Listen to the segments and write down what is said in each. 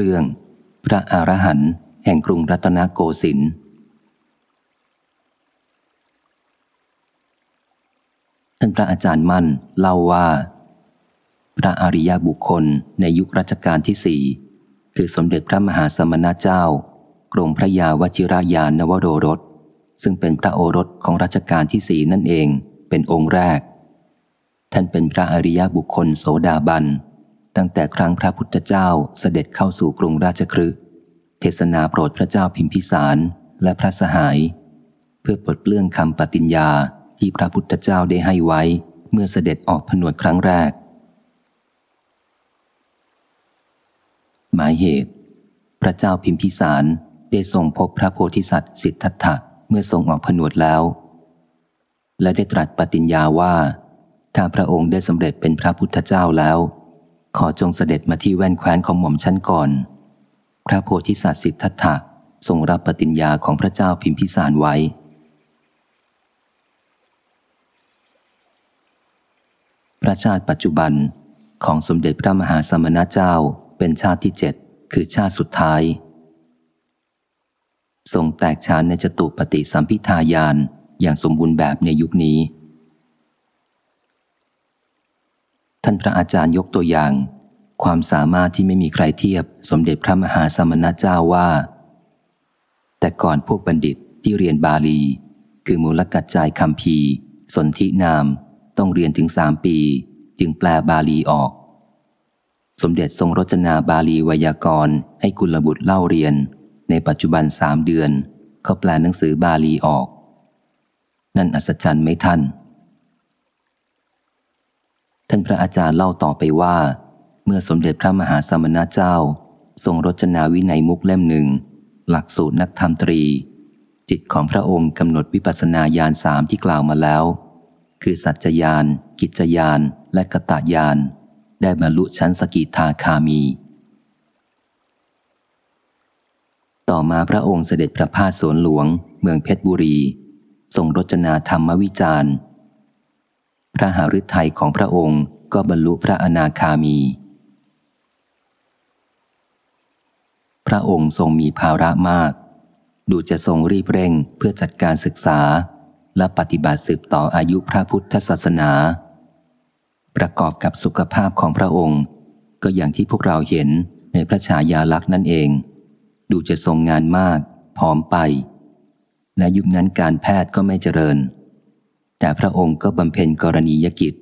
เรื่อง พระอรหันต์แห่งกรุงรัตนโกสินทร์ท่านพระอาจารย์มั่นเล่าว่า พระอริยบุคคลในยุครัชกาลที่สี่คือสมเด็จพระมหาสมณเจ้ากรมพระยาวชิรายานนวโรรส ซึ่งเป็นพระโอรสของรัชกาลที่สี่นั่นเองเป็นองค์แรก ท่านเป็นพระอริยบุคคลโสดาบัน ตั้งแต่ครั้งพระพุทธเจ้าเสด็จเข้าสู่กรุงราชคฤห์เทศนาโปรดพระเจ้าพิมพิสารและพระสหาย เพื่อปลดเปลื้องคำปฏิญญาที่พระพุทธเจ้าได้ให้ไว้เมื่อเสด็จออกผนวดครั้งแรก หมายเหตุ พระเจ้าพิมพิสารได้ทรงพบพระโพธิสัตว์สิทธัตถะเมื่อทรงออกผนวดแล้ว และได้ตรัสปฏิญญาว่า ถ้าพระองค์ได้สำเร็จเป็นพระพุทธเจ้าแล้ว ขอจงเสด็จมาที่แว่นแคว้นของหม่อมชั้นก่อน พระโพธิสัตว์สิทธัตถะทรงรับปฏิญญาของพระเจ้าพิมพิสารไว้ พระชาติปัจจุบันของสมเด็จพระมหาสมณเจ้าเป็นชาติที่เจ็ดคือชาติสุดท้าย ทรงแตกฉานในจตุปฏิสัมพิทายานอย่างสมบูรณ์แบบในยุคนี้ ท่านพระอาจารย์ยกตัวอย่าง ความสามารถที่ไม่มีใครเทียบ สมเด็จพระมหาสมณเจ้าว่า แต่ก่อนพวกบัณฑิตที่เรียนบาลี คือมูลกัจจายคำพีสนธินาม ต้องเรียนถึงสามปี จึงแปลบาลีออก สมเด็จทรงรจนาบาลีไวยากรณ์ให้กุลบุตรเล่าเรียน ในปัจจุบันสามเดือน เขาแปลหนังสือบาลีออก นั่นอัศจรรย์ไม่ท่าน ท่านพระอาจารย์เล่าต่อไปว่า เมื่อสมเด็จพระมหาสมณเจ้า ทรงรจนาวินัยมุกเล่มหนึ่ง หลักสูตรนักธรรมตรี จิตของพระองค์กำหนดวิปัสนาญาณสามที่กล่าวมาแล้ว คือสัจจญาณกิจญาณและกตญาณได้บรรลุชั้นสกิทาคามี ต่อมาพระองค์เสด็จประพาสสวนหลวง เมืองเพชรบุรี ทรงรจนาธรรมวิจารณ พระหฤทัยของพระองค์ก็บรรลุพระอนาคามี พระองค์ทรงมีภาระมาก ดูจะทรงรีบเร่งเพื่อจัดการศึกษา และปฏิบัติสืบต่ออายุพระพุทธศาสนา ประกอบกับสุขภาพของพระองค์ ก็อย่างที่พวกเราเห็นในพระฉายาลักษณ์นั่นเอง ดูจะทรงงานมากผอมไปและยุคนั้นการแพทย์ก็ไม่เจริญ แต่พระองค์ก็บำเพ็ญกรณียกิจ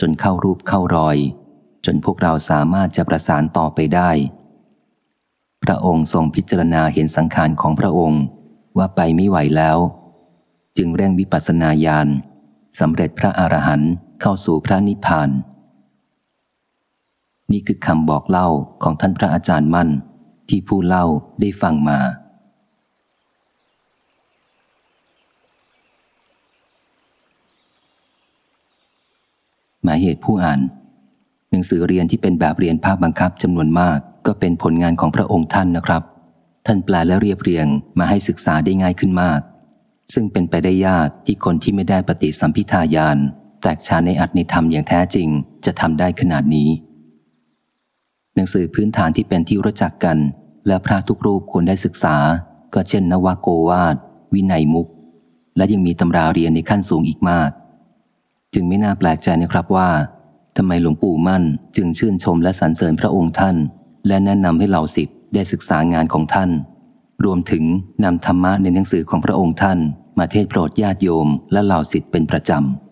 จนเข้ารูปเข้ารอย จนพวกเราสามารถจะประสานต่อไปได้ พระองค์ทรงพิจารณาเห็นสังขารของพระองค์ว่าไปไม่ไหวแล้ว จึงเร่งวิปัสสนาญาณสำเร็จพระอรหันต์เข้าสู่พระนิพพาน นี่คือคำบอกเล่าของท่านพระอาจารย์มั่น ที่ผู้เล่าได้ฟังมา หมายเหตุผู้อ่าน หนังสือเรียนที่เป็นแบบเรียนภาคบังคับจำนวนมาก ก็เป็นผลงานของพระองค์ท่านนะครับ ท่านแปลและเรียบเรียงมาให้ศึกษาได้ง่ายขึ้นมาก ซึ่งเป็นไปได้ยากที่คนที่ไม่ได้ปฏิสัมพิทายาน แตกฉานในอัตในธรรมอย่างแท้จริง จะทำได้ขนาดนี้ หนังสือพื้นฐานที่เป็นที่รู้จักกัน และพระทุกรูปควรได้ศึกษา ก็เช่นนวโกวาดวินัยมุกและยังมีตำราเรียนในขั้นสูงอีกมาก จึงไม่น่าแปลกใจนะครับว่าทำไมหลวงปู่มั่นจึงชื่นชมและสรรเสริญพระองค์ท่าน และแนะนำให้เหล่าสิทธิ์ได้ศึกษางานของท่าน รวมถึงนำธรรมะในหนังสือของพระองค์ท่าน มาเทศโปรดญาติโยมและเหล่าสิทธิ์เป็นประจำ